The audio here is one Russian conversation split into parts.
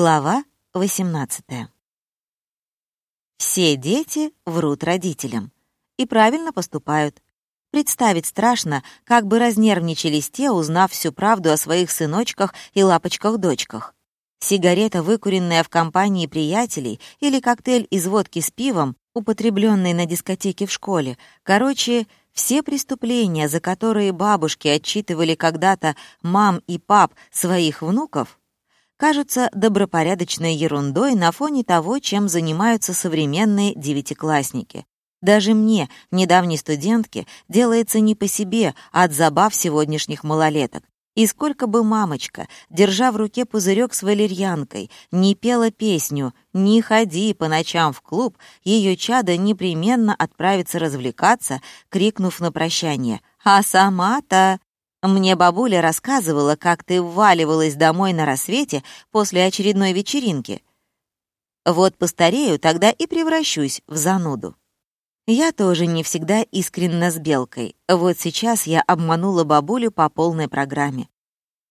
Глава 18. Все дети врут родителям. И правильно поступают. Представить страшно, как бы разнервничались те, узнав всю правду о своих сыночках и лапочках-дочках. Сигарета, выкуренная в компании приятелей, или коктейль из водки с пивом, употребленный на дискотеке в школе. Короче, все преступления, за которые бабушки отчитывали когда-то мам и пап своих внуков, кажутся добропорядочной ерундой на фоне того, чем занимаются современные девятиклассники. Даже мне, недавней студентке, делается не по себе от забав сегодняшних малолеток. И сколько бы мамочка, держа в руке пузырек с валерьянкой, не пела песню «Не ходи по ночам в клуб», ее чадо непременно отправится развлекаться, крикнув на прощание «А сама-то...» Мне бабуля рассказывала, как ты вваливалась домой на рассвете после очередной вечеринки. Вот постарею, тогда и превращусь в зануду. Я тоже не всегда искренна с Белкой. Вот сейчас я обманула бабулю по полной программе.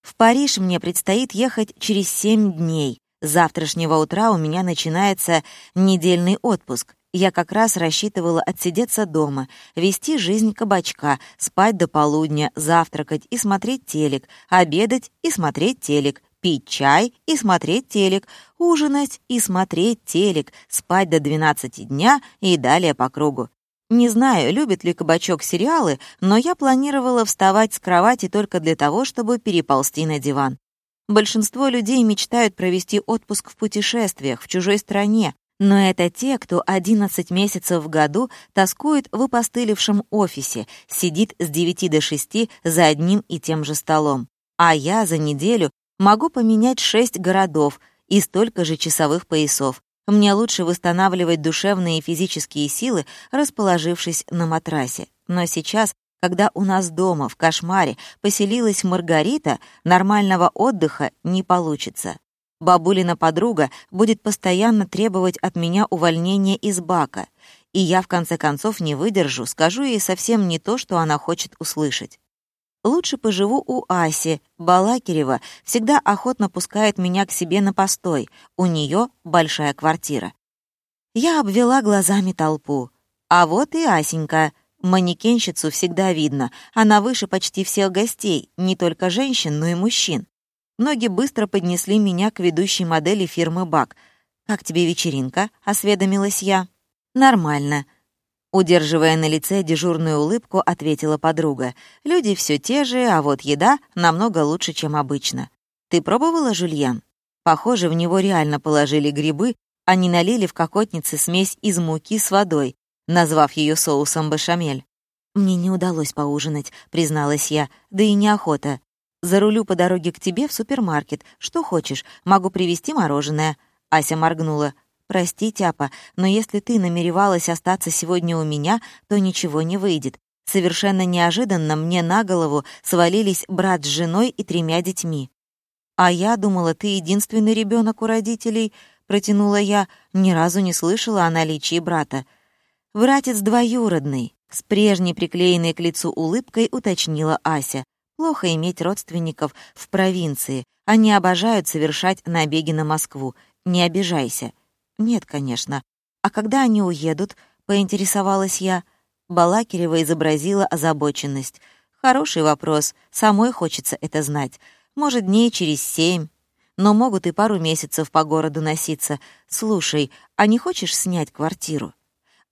В Париж мне предстоит ехать через семь дней. С завтрашнего утра у меня начинается недельный отпуск. Я как раз рассчитывала отсидеться дома, вести жизнь кабачка, спать до полудня, завтракать и смотреть телек, обедать и смотреть телек, пить чай и смотреть телек, ужинать и смотреть телек, спать до 12 дня и далее по кругу. Не знаю, любит ли кабачок сериалы, но я планировала вставать с кровати только для того, чтобы переползти на диван. Большинство людей мечтают провести отпуск в путешествиях, в чужой стране, но это те, кто 11 месяцев в году тоскует в опостылевшем офисе, сидит с 9 до 6 за одним и тем же столом. А я за неделю могу поменять 6 городов и столько же часовых поясов. Мне лучше восстанавливать душевные и физические силы, расположившись на матрасе. Но сейчас, когда у нас дома, в кошмаре, поселилась Маргарита, нормального отдыха не получится. Бабулина подруга будет постоянно требовать от меня увольнения из бака, и я в конце концов не выдержу, скажу ей совсем не то, что она хочет услышать. Лучше поживу у Аси. Балакирева всегда охотно пускает меня к себе на постой. У нее большая квартира. Я обвела глазами толпу. А вот и Асенька. Манекенщицу всегда видно. Она выше почти всех гостей, не только женщин, но и мужчин. Ноги быстро поднесли меня к ведущей модели фирмы «Бак». «Как тебе вечеринка?» — осведомилась я. «Нормально». Удерживая на лице дежурную улыбку, ответила подруга. «Люди все те же, а вот еда намного лучше, чем обычно. Ты пробовала жульен? Похоже, в него реально положили грибы, а не налили в кокотнице смесь из муки с водой, назвав ее соусом бешамель. «Мне не удалось поужинать», — призналась я, «да и неохота. Зарулю по дороге к тебе в супермаркет. Что хочешь, могу привезти мороженое». Ася моргнула. «Прости, Тяпа, но если ты намеревалась остаться сегодня у меня, то ничего не выйдет. Совершенно неожиданно мне на голову свалились брат с женой и тремя детьми. «А я думала, ты единственный ребенок у родителей», — протянула я, ни разу не слышала о наличии брата. «Братец двоюродный», — с прежней приклеенной к лицу улыбкой уточнила Ася. Плохо иметь родственников в провинции. Они обожают совершать набеги на Москву. Не обижайся. Нет, конечно. А когда они уедут, поинтересовалась я. Балакирева изобразила озабоченность. Хороший вопрос. Самой хочется это знать. Может, дней через семь. Но могут и пару месяцев по городу носиться. Слушай, а не хочешь снять квартиру?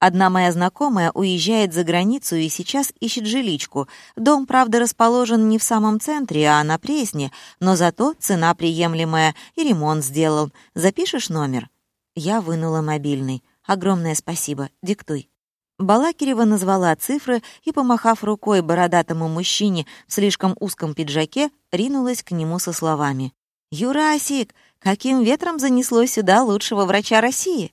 Одна моя знакомая уезжает за границу и сейчас ищет жиличку. Дом, правда, расположен не в самом центре, а на Пресне, но зато цена приемлемая и ремонт сделал. Запишешь номер?» Я вынула мобильный. «Огромное спасибо. Диктуй». Балакирева назвала цифры и, помахав рукой бородатому мужчине в слишком узком пиджаке, ринулась к нему со словами. «Юрасик, каким ветром занесло сюда лучшего врача России?»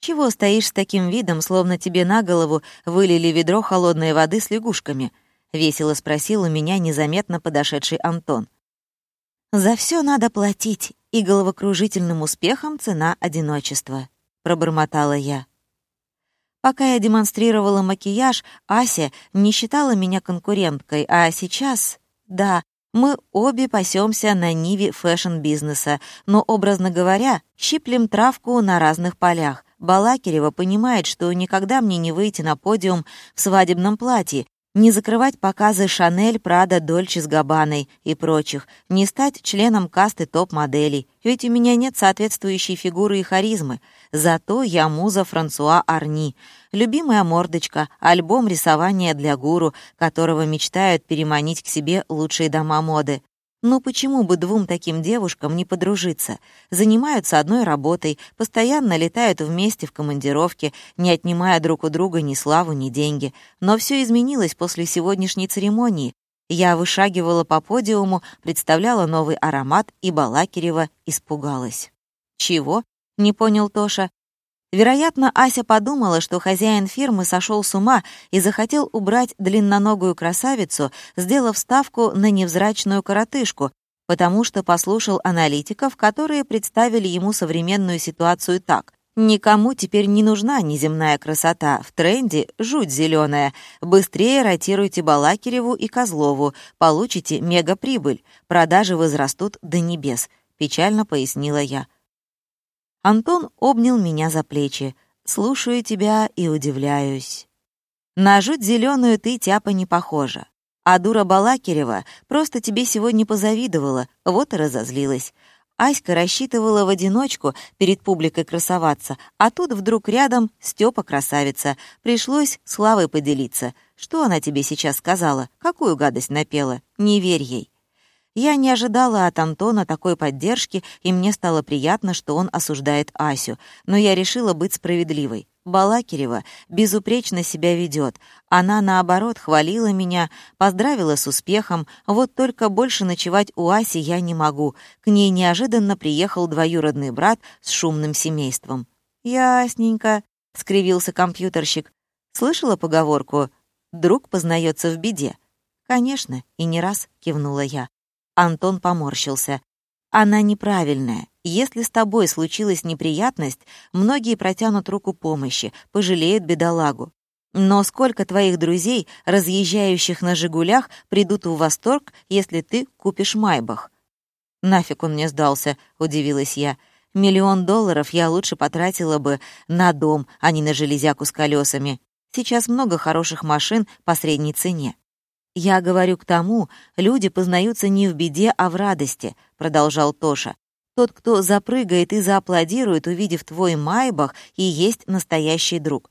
«Чего стоишь с таким видом, словно тебе на голову вылили ведро холодной воды с лягушками?» — весело спросил у меня незаметно подошедший Антон. «За все надо платить, и головокружительным успехом цена одиночества», — пробормотала я. Пока я демонстрировала макияж, Ася не считала меня конкуренткой, а сейчас, да, Мы обе пасемся на ниве фэшн-бизнеса, но, образно говоря, щиплем травку на разных полях. Балакирева понимает, что никогда мне не выйти на подиум в свадебном платье, не закрывать показы Шанель, Прада, Дольче с Габаной и прочих, не стать членом касты топ-моделей, ведь у меня нет соответствующей фигуры и харизмы. Зато я муза Франсуа Арни, любимая мордочка, альбом рисования для гуру, которого мечтают переманить к себе лучшие дома моды. Ну почему бы двум таким девушкам не подружиться? Занимаются одной работой, постоянно летают вместе в командировке, не отнимая друг у друга ни славу, ни деньги. Но все изменилось после сегодняшней церемонии. Я вышагивала по подиуму, представляла новый аромат, и Балакирева испугалась. «Чего?» — не понял Тоша. Вероятно, Ася подумала, что хозяин фирмы сошел с ума и захотел убрать длинноногую красавицу, сделав ставку на невзрачную коротышку, потому что послушал аналитиков, которые представили ему современную ситуацию так. Никому теперь не нужна неземная красота, в тренде жуть зеленая. Быстрее ротируйте Балакиреву и Козлову, получите мегаприбыль, продажи возрастут до небес, печально пояснила я. Антон обнял меня за плечи. «Слушаю тебя и удивляюсь. На жуть зеленую ты, тяпа, не похожа. А дура Балакирева просто тебе сегодня позавидовала, вот и разозлилась. Аська рассчитывала в одиночку перед публикой красоваться, а тут вдруг рядом Степа красавица. Пришлось славой поделиться. Что она тебе сейчас сказала? Какую гадость напела? Не верь ей. Я не ожидала от Антона такой поддержки, и мне стало приятно, что он осуждает Асю, но я решила быть справедливой. Балакирева безупречно себя ведет. Она, наоборот, хвалила меня, поздравила с успехом, вот только больше ночевать у Аси я не могу. К ней неожиданно приехал двоюродный брат с шумным семейством. «Ясненько», — скривился компьютерщик. «Слышала поговорку «друг познается в беде»?» «Конечно, и не раз», — кивнула я. Антон поморщился. «Она неправильная. Если с тобой случилась неприятность, многие протянут руку помощи, пожалеют бедолагу. Но сколько твоих друзей, разъезжающих на «Жигулях», придут в восторг, если ты купишь «Майбах»?» «Нафиг он мне сдался», — удивилась я. «Миллион долларов я лучше потратила бы на дом, а не на железяку с колесами. Сейчас много хороших машин по средней цене». «Я говорю к тому, люди познаются не в беде, а в радости», — продолжал Тоша. «Тот, кто запрыгает и зааплодирует, увидев твой майбах, и есть настоящий друг».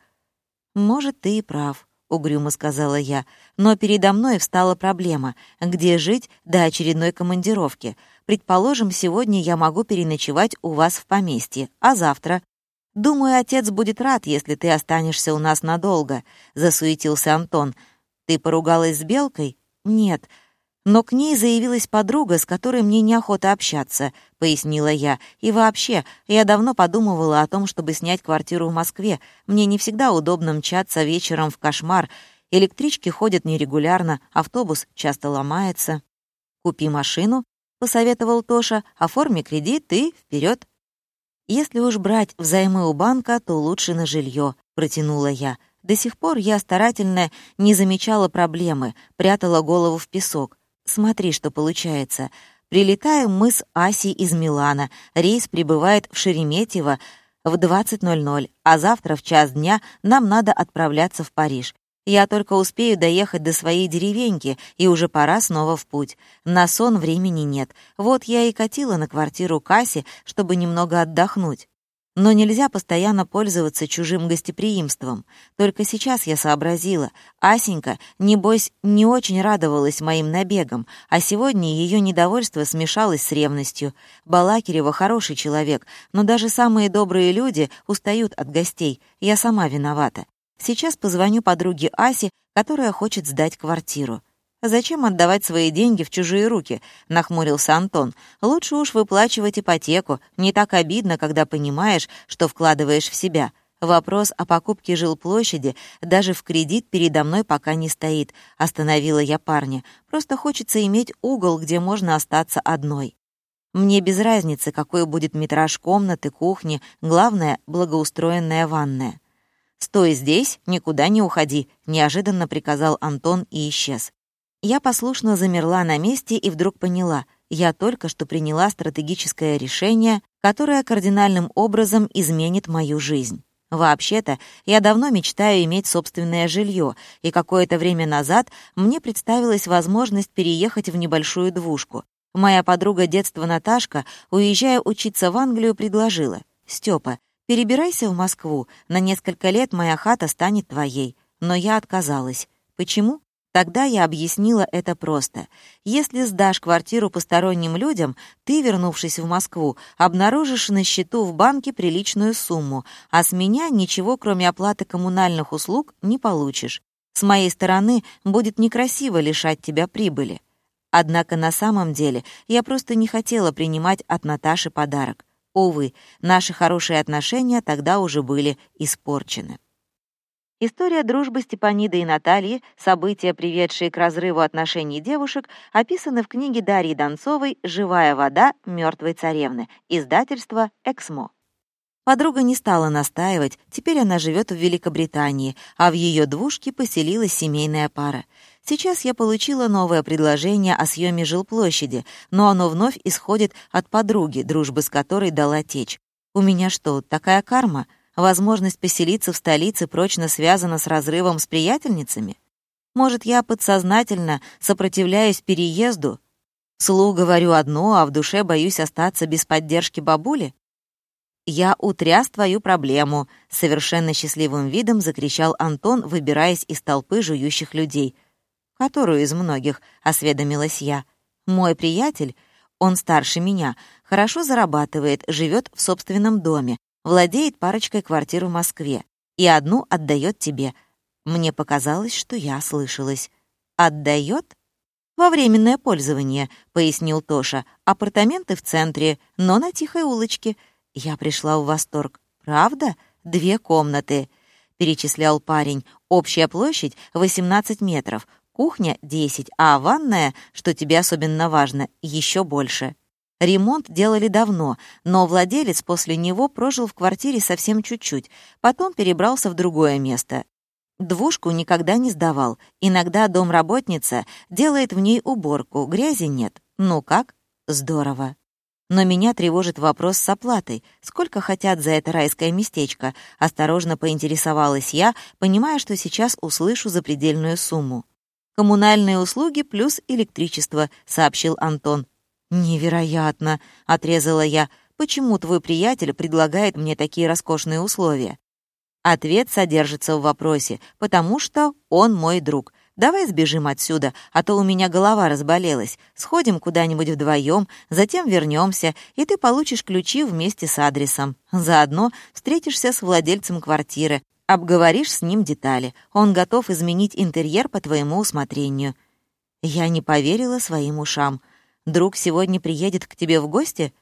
«Может, ты и прав», — угрюмо сказала я. «Но передо мной встала проблема. Где жить до очередной командировки? Предположим, сегодня я могу переночевать у вас в поместье, а завтра...» «Думаю, отец будет рад, если ты останешься у нас надолго», — засуетился Антон. «Ты поругалась с Белкой?» «Нет». «Но к ней заявилась подруга, с которой мне неохота общаться», — пояснила я. «И вообще, я давно подумывала о том, чтобы снять квартиру в Москве. Мне не всегда удобно мчаться вечером в кошмар. Электрички ходят нерегулярно, автобус часто ломается». «Купи машину», — посоветовал Тоша, «оформи кредит и вперед. «Если уж брать взаймы у банка, то лучше на жилье», — протянула я. До сих пор я старательно не замечала проблемы, прятала голову в песок. Смотри, что получается. Прилетаем мы с Асей из Милана, рейс прибывает в Шереметьево в 20.00, а завтра в час дня нам надо отправляться в Париж. Я только успею доехать до своей деревеньки, и уже пора снова в путь. На сон времени нет. Вот я и катила на квартиру Касси, чтобы немного отдохнуть. Но нельзя постоянно пользоваться чужим гостеприимством. Только сейчас я сообразила. Асенька, небось, не очень радовалась моим набегам, а сегодня ее недовольство смешалось с ревностью. Балакирева хороший человек, но даже самые добрые люди устают от гостей. Я сама виновата. Сейчас позвоню подруге Асе, которая хочет сдать квартиру. «Зачем отдавать свои деньги в чужие руки?» — нахмурился Антон. «Лучше уж выплачивать ипотеку. Не так обидно, когда понимаешь, что вкладываешь в себя. Вопрос о покупке жилплощади даже в кредит передо мной пока не стоит. Остановила я парня. Просто хочется иметь угол, где можно остаться одной. Мне без разницы, какой будет метраж комнаты, кухни, главное — благоустроенная ванная. «Стой здесь, никуда не уходи», — неожиданно приказал Антон и исчез. Я послушно замерла на месте и вдруг поняла, я только что приняла стратегическое решение, которое кардинальным образом изменит мою жизнь. Вообще-то, я давно мечтаю иметь собственное жилье, и какое-то время назад мне представилась возможность переехать в небольшую двушку. Моя подруга детства Наташка, уезжая учиться в Англию, предложила. «Стёпа, перебирайся в Москву, на несколько лет моя хата станет твоей». Но я отказалась. Почему? Тогда я объяснила это просто. Если сдашь квартиру посторонним людям, ты, вернувшись в Москву, обнаружишь на счету в банке приличную сумму, а с меня ничего, кроме оплаты коммунальных услуг, не получишь. С моей стороны будет некрасиво лишать тебя прибыли. Однако на самом деле я просто не хотела принимать от Наташи подарок. Увы, наши хорошие отношения тогда уже были испорчены. История дружбы Степаниды и Натальи, события, приведшие к разрыву отношений девушек, описаны в книге Дарьи Донцовой «Живая вода мертвой царевны», издательство «Эксмо». Подруга не стала настаивать, теперь она живет в Великобритании, а в ее двушке поселилась семейная пара. Сейчас я получила новое предложение о съеме жилплощади, но оно вновь исходит от подруги, дружбы с которой дала течь. У меня что, такая карма? Возможность поселиться в столице прочно связана с разрывом с приятельницами? Может, я подсознательно сопротивляюсь переезду? Вслух говорю одно, а в душе боюсь остаться без поддержки бабули? «Я утряс твою проблему», — совершенно счастливым видом закричал Антон, выбираясь из толпы жующих людей. «Которую из многих?» — осведомилась я. «Мой приятель, он старше меня, хорошо зарабатывает, живет в собственном доме, владеет парочкой квартир в Москве и одну отдает тебе. Мне показалось, что я ослышалась. Отдает? Во временное пользование, пояснил Тоша. Апартаменты в центре, но на тихой улочке. Я пришла в восторг. Правда? Две комнаты, перечислял парень. Общая площадь 18 метров, кухня 10, а ванная, что тебе особенно важно, еще больше. Ремонт делали давно, но владелец после него прожил в квартире совсем чуть-чуть, потом перебрался в другое место. Двушку никогда не сдавал. Иногда домработница делает в ней уборку, грязи нет. Ну как? Здорово. Но меня тревожит вопрос с оплатой. Сколько хотят за это райское местечко? Осторожно поинтересовалась я, понимая, что сейчас услышу запредельную сумму. «Коммунальные услуги плюс электричество», — сообщил Антон. «Невероятно!» — отрезала я. «Почему твой приятель предлагает мне такие роскошные условия?» Ответ содержится в вопросе, потому что он мой друг. Давай сбежим отсюда, а то у меня голова разболелась. Сходим куда-нибудь вдвоем, затем вернемся, и ты получишь ключи вместе с адресом. Заодно встретишься с владельцем квартиры, обговоришь с ним детали. Он готов изменить интерьер по твоему усмотрению. Я не поверила своим ушам. Друг сегодня приедет к тебе в гости?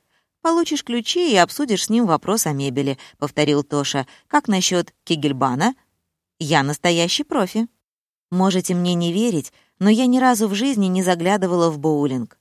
Получишь ключи и обсудишь с ним вопрос о мебели», — повторил Тоша. «Как насчет Кегельбана?» «Я настоящий профи». Можете мне не верить, но я ни разу в жизни не заглядывала в боулинг.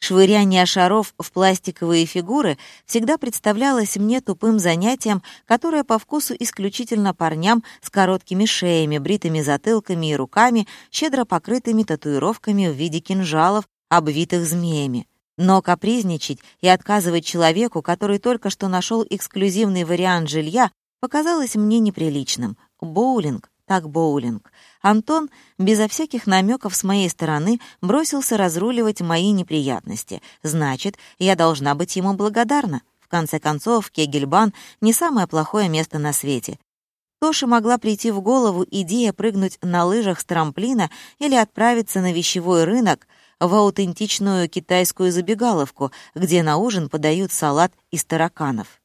Швыряние шаров в пластиковые фигуры всегда представлялось мне тупым занятием, которое по вкусу исключительно парням с короткими шеями, бритыми затылками и руками, щедро покрытыми татуировками в виде кинжалов, обвитых змеями. Но капризничать и отказывать человеку, который только что нашел эксклюзивный вариант жилья, показалось мне неприличным. Боулинг, так боулинг. Антон, безо всяких намеков с моей стороны, бросился разруливать мои неприятности. Значит, я должна быть ему благодарна. В конце концов, Кегельбан — не самое плохое место на свете. Тоше могла прийти в голову идея прыгнуть на лыжах с трамплина или отправиться на вещевой рынок — в аутентичную китайскую забегаловку, где на ужин подают салат из тараканов.